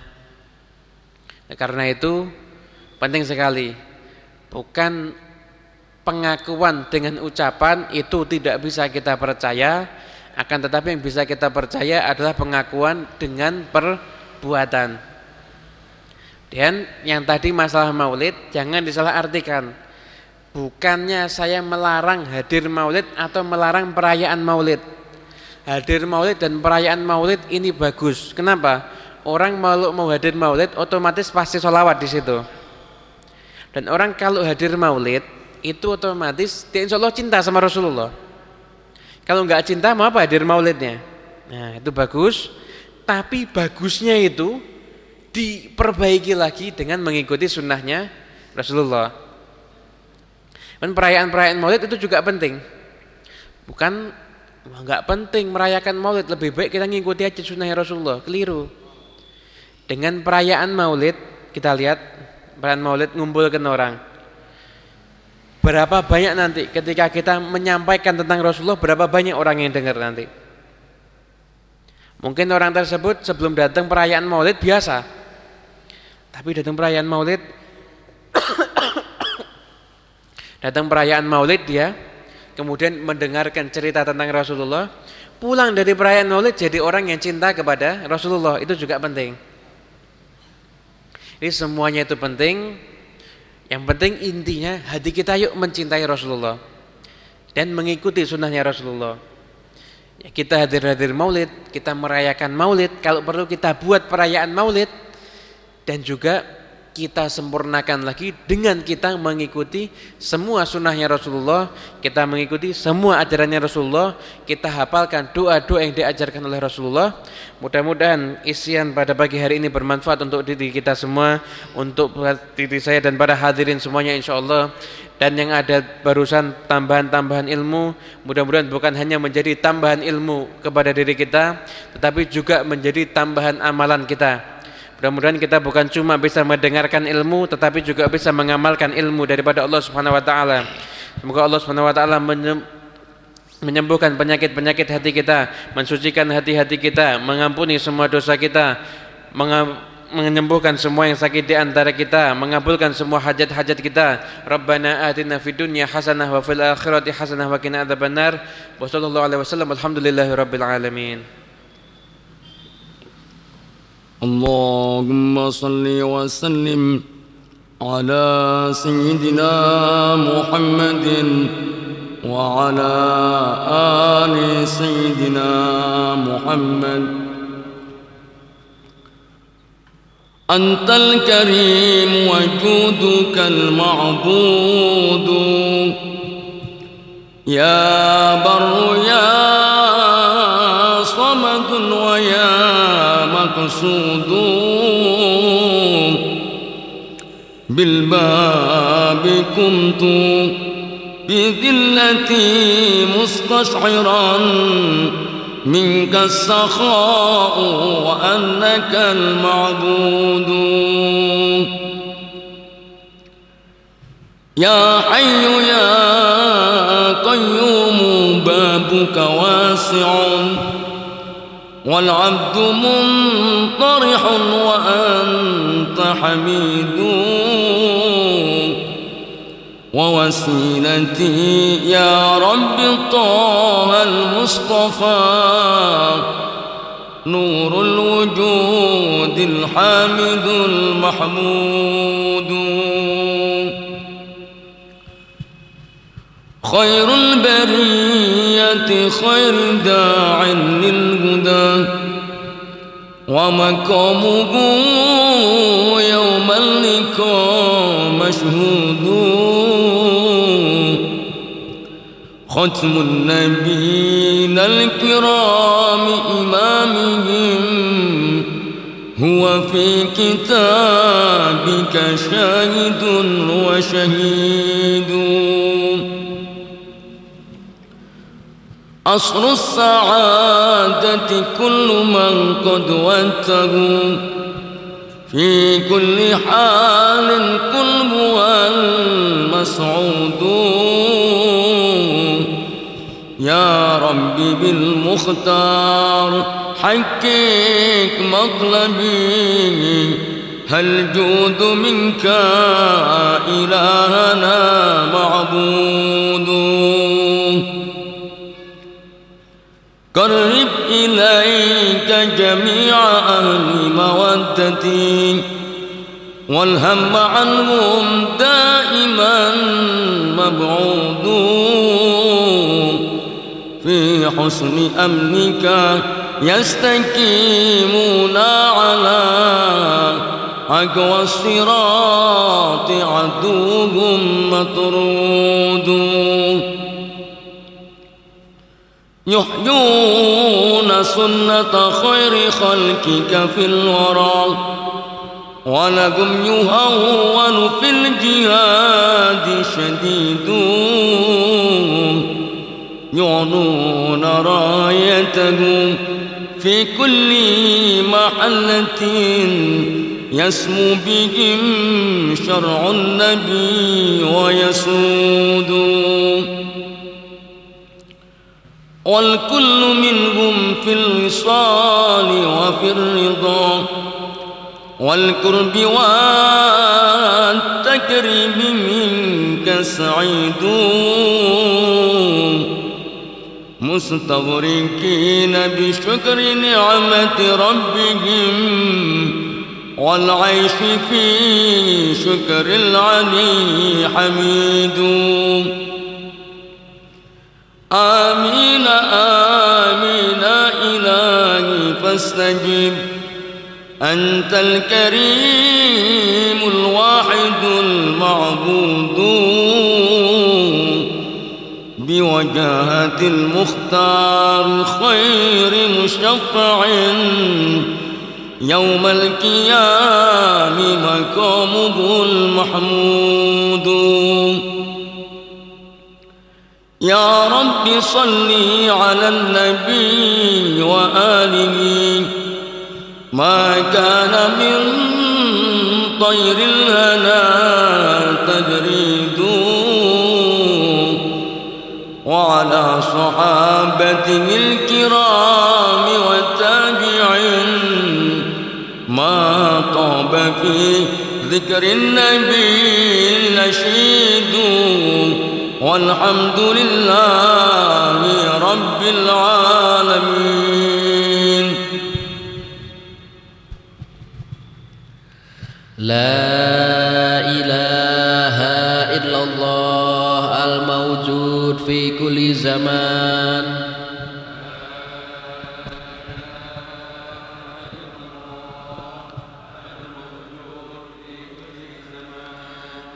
karena itu penting sekali. Bukan pengakuan dengan ucapan itu tidak bisa kita percaya, akan tetapi yang bisa kita percaya adalah pengakuan dengan per perbuatan. Dan yang tadi masalah maulid jangan disalahartikan. Bukannya saya melarang hadir maulid atau melarang perayaan maulid. Hadir maulid dan perayaan maulid ini bagus. Kenapa? Orang mau mau hadir maulid otomatis pasti sholawat di situ. Dan orang kalau hadir maulid itu otomatis dia insya Allah cinta sama Rasulullah. Kalau nggak cinta mau apa hadir maulidnya? Nah itu bagus tapi bagusnya itu diperbaiki lagi dengan mengikuti sunnahnya Rasulullah. Dan perayaan-perayaan maulid itu juga penting. Bukan nggak penting merayakan maulid, lebih baik kita mengikuti aja sunnahnya Rasulullah. Keliru. Dengan perayaan maulid, kita lihat perayaan maulid ngumpulkan orang. berapa banyak nanti ketika kita menyampaikan tentang Rasulullah berapa banyak orang yang dengar nanti mungkin orang tersebut sebelum datang perayaan maulid biasa. Tapi datang perayaan maulid datang perayaan maulid dia kemudian mendengarkan cerita tentang Rasulullah pulang dari perayaan maulid jadi orang yang cinta kepada Rasulullah. Itu juga penting. Ini semuanya itu penting. Yang penting intinya hati kita yuk mencintai Rasulullah dan mengikuti sunnahnya Rasulullah. Kita hadir-hadir maulid, kita merayakan maulid, kalau perlu kita buat perayaan maulid dan juga kita sempurnakan lagi dengan kita mengikuti semua sunnahnya Rasulullah, kita mengikuti semua ajarannya Rasulullah, kita hafalkan doa-doa yang diajarkan oleh Rasulullah. Mudah-mudahan isian pada pagi hari ini bermanfaat untuk diri kita semua, untuk diri saya dan para hadirin semuanya insya Allah. Dan yang ada barusan tambahan-tambahan ilmu, mudah-mudahan bukan hanya menjadi tambahan ilmu kepada diri kita, tetapi juga menjadi tambahan amalan kita Mudah-mudahan kita bukan cuma bisa mendengarkan ilmu tetapi juga bisa mengamalkan ilmu daripada Allah Subhanahu wa taala. Semoga Allah Subhanahu wa taala menyembuhkan penyakit-penyakit hati kita, mensucikan hati-hati kita, mengampuni semua dosa kita, menyembuhkan semua yang sakit di antara kita, mengabulkan semua hajat-hajat kita. Rabbana atina fid dunya hasanah wa fil akhirati hasanah wa qina adzabannar. Wa sallallahu alaihi wasallam alhamdulillahirabbil alamin. اللهم صل وسلم على سيدنا محمد وعلى آل سيدنا محمد. أنت الكريم وجودك المعبود. يا بر يا مقصود بالباب كنت بذلتي مستشعرا منك السخاء وأنك المعبود. يا حي يا قيوم بابك واسع. والعبد منطرح وأنت حميد. ووسيلتي يا رب طه المصطفى. نور الوجود الحامد المحمود. خير خير داع للهدى. ومقامه يوم اللقاء مشهود. ختم النبيين الكرام إمامهم. هو في كتابك شاهد وشهيد. عصر السعادة كل من قد وته في كل حال كل هو المسعود. يا ربي بالمختار حقق مطلبي. هل جود منك إلهنا معبود؟ قرب إليك جميع أهل مودتي والهم عنهم دائما مبعود في حسن أمنك يستقيمون على عقوى الصراط عدوهم مطرود. يحيون سنة خير خلقك في الورى ولكم يهون في الجهاد شديد يعنون رايته في كل محلة يسمو بهم شرع النبي ويسود والكل منهم في الوصال وفي الرضا. والكرب والتكريم منك سعيد. مستغرقين بشكر نعمة ربهم والعيش في شكر العلي حميد. آمين آمين إلهي فاستجب. أنت الكريم الواحد المعبود. بوجاهة المختار خير مشفع. يوم القيام مقامه المحمود. يا رب صل على النبي وآله. ما كان من طير الهنا تجريد وعلى صحابته الكرام والتابعين ما طاب في ذكر النبي النشيد والحمد لله رب العالمين. لا إله إلا الله الموجود في كل زمان.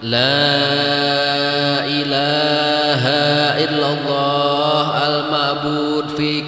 لا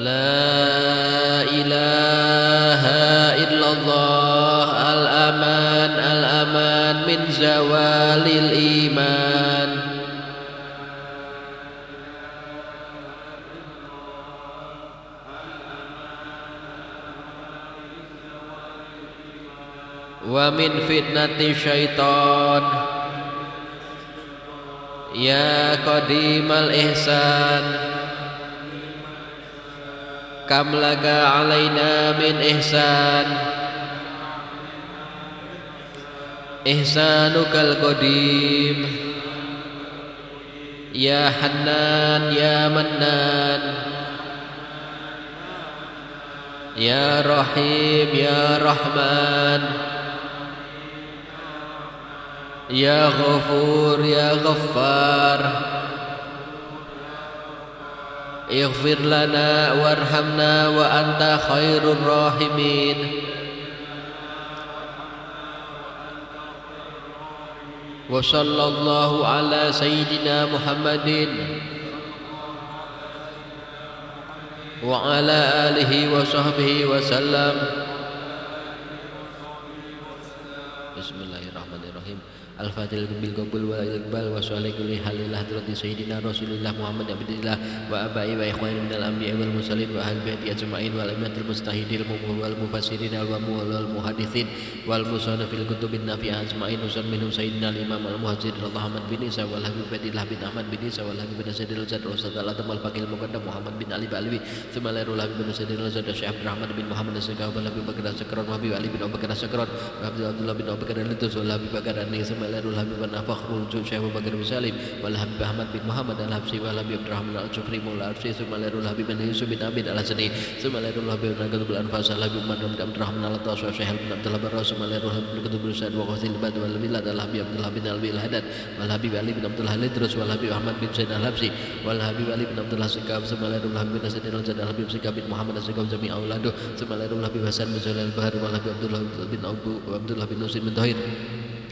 لا إله إلا الله الأمان الأمان من زوال الإيمان. ومن فتنة الشيطان يا قديم الإحسان. كم لك علينا من إحسان. إحسانك القديم. يا حنان يا منان. يا رحيم يا رحمن. يا غفور يا غفار. اغفر لنا وارحمنا وأنت خير الراحمين. وصلى الله على سيدنا محمد وعلى آله وصحبه وسلم. Al-Fatihah bil qabul wal iqbal wa sallallahu kulli halil sayyidina Rasulillah Muhammad abdillah wa abai wa ikhwan min al-anbiya wal mursalin wa ahli baiti ajma'in wal imatil mustahidil wal mufassirin wal wal muhaddithin wal musannafil kutubin nafi'ah ajma'in usan minhum sayyidina al-imam al-muhajir Muhammad bin Isa wal habib bin Ahmad bin Isa wal habib bin Sayyidil Zad Ustaz Al-Adam al-Fakil Muqaddam Muhammad bin Ali Balwi thumma lairul habib bin Sayyidil Zad Syekh Abdul Rahman bin Muhammad Sakar wal habib bin Sakran wa habib Ali bin Abu Bakar Sakran wa Abdullah bin Abu Bakar Lutus wal habib Bakar Ani Sa'lanul Habib bin Fakhrul Jub Syekh Abu bin Salim wal Habib Ahmad bin Muhammad al Habsi wal Habib Abdurrahman al Jufri mul Habsi summa Habib bin Yusuf bin Abid al Hasani summa Larul Habib bin Agad Anfas al Habib Muhammad bin Abdurrahman al Tawas Syekh bin abdullah Barra summa Larul Habib bin Qutb bin wa Qasil Bad wal Milad al Habib Abdullah bin Alwi al Hadad wal Habib Ali bin Abdul Halid terus wal Habib Ahmad bin Zain al Habsi wal Habib Ali bin Abdullah Sikab summa Larul Habib bin Asad al Zain al Habib Sikab bin Muhammad al Sikab jami auladuh summa Larul Habib Hasan bin Zulal Bahar wal Habib Abdullah bin Abdullah bin Nusin bin Tahir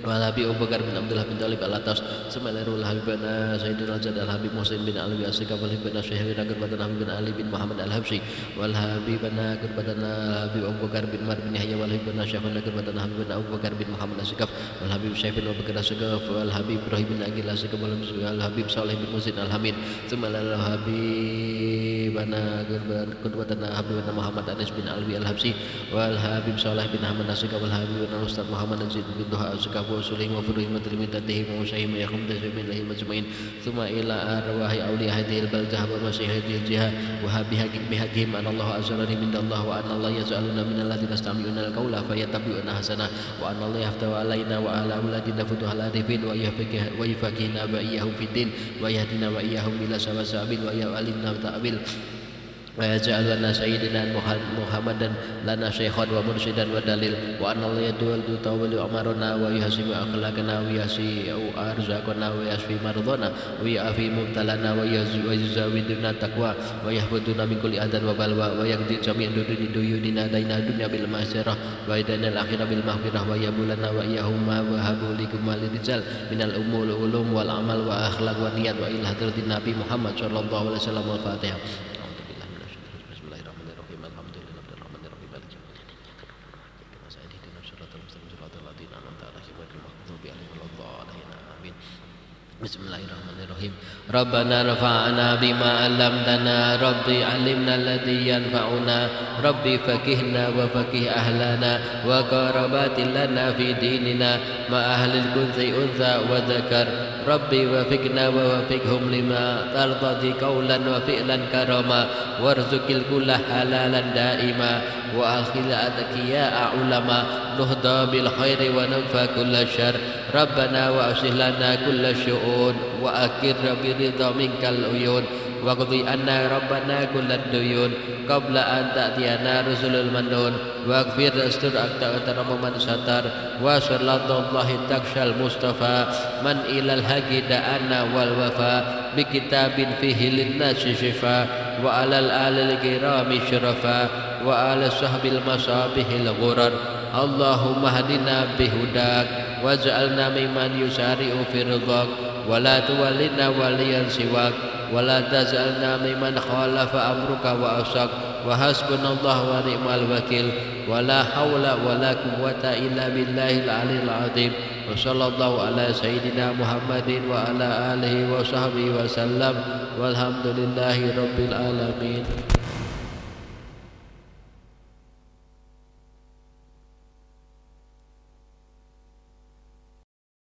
walabi Abi Bakar bin Abdullah bin Talib al Atas semaila rul habibana Sayyidina al Jadal Habib Muhsin bin alwi Ali Asika wal habibana agar Qurbatan Habib bin Ali bin Muhammad al Habsyi wal habibana Qurbatana Habib Abu Bakar bin Mar bin Yahya wal habibana agar Qurbatan Habib bin Abu Bakar bin Muhammad Asikaf wal habib Syekh bin Abu Bakar Asikaf wal habib Ibrahim bin Agil Asikaf wal habib Saleh bin Muhsin al Hamid semaila al habibana habib Habibana Muhammad Anas bin Alwi al Habsyi wal habib Saleh bin Ahmad Asikaf wal habib Ustaz Muhammad Aziz bin Doha Asikaf وسليم وفرهم وتلميذتهم وشيهم ويقوم تسليم الله مجمعين ثم إلى أرواح أولياء هذه البلدة ومسيح هذه الجهة وبهدهم أن الله أزرني من الله وأن الله يسألنا من الذين يستمعون القول فيتبعون حسنه وأن الله يفتح علينا وعلى أولادنا فتوح العارفين ويفقهنا وإياهم في الدين ويهدنا وإياهم إلى سواء السبيل ويعلمنا تأويل ويجعل لنا سيدنا محمدا لنا شيخا ومرشدا ودليل وأن الله يدول يطول أمرنا ويحسن أخلاقنا ويحسن أرزاقنا ويشفي مرضانا ويعافي مبتلانا ويزودنا تقوى ويحفظنا من كل أذى وبلوى ويقضي جميع ديوننا دين الدنيا بالمغفرة ودين الآخرة بالمغفرة ويهب لنا وإياهم ما وهب لكم الرجال من الأمور العلوم والعمل وأخلاق والنيات وإلى حضرة النبي محمد صلى الله عليه وسلم والفاتحة بسم الله الرحمن الرحيم ربنا رفعنا بما علمتنا ربي علمنا الذي ينفعنا ربي فكهنا وفكه أهلنا وقربات لنا في ديننا ما أهل الكنز أنثى وذكر ربي وفقنا ووفقهم لما ترضى قولا وفعلا كرما وارزق الكل حلالا دائما وأخذ أذكياء علما نهدى بالخير وننفى كل شر ربنا وأصلح لنا كل الشؤون واكر برضا منك العيون واقضي أن ربنا كل الديون قبل أن تأتينا رسل المنون واغفر استر أكتر من ستر وصلاة الله تخشى المصطفى من إلى الحق دعانا والوفاء بكتاب فيه للناس شفاء وعلى الآل الكرام شرفاء وعلى الصحب المصابيح الغرر اللهم اهدنا بهداك واجعلنا ممن يسارع في رضاك ولا تولنا وليا سواك ولا تجعلنا ممن خالف أمرك وأوصاك وحسبنا الله ونعم الوكيل. ولا حول ولا قوة إلا بالله العلي العظيم. وصلى الله على سيدنا محمد وعلى آله وصحبه وسلم. والحمد لله رب العالمين.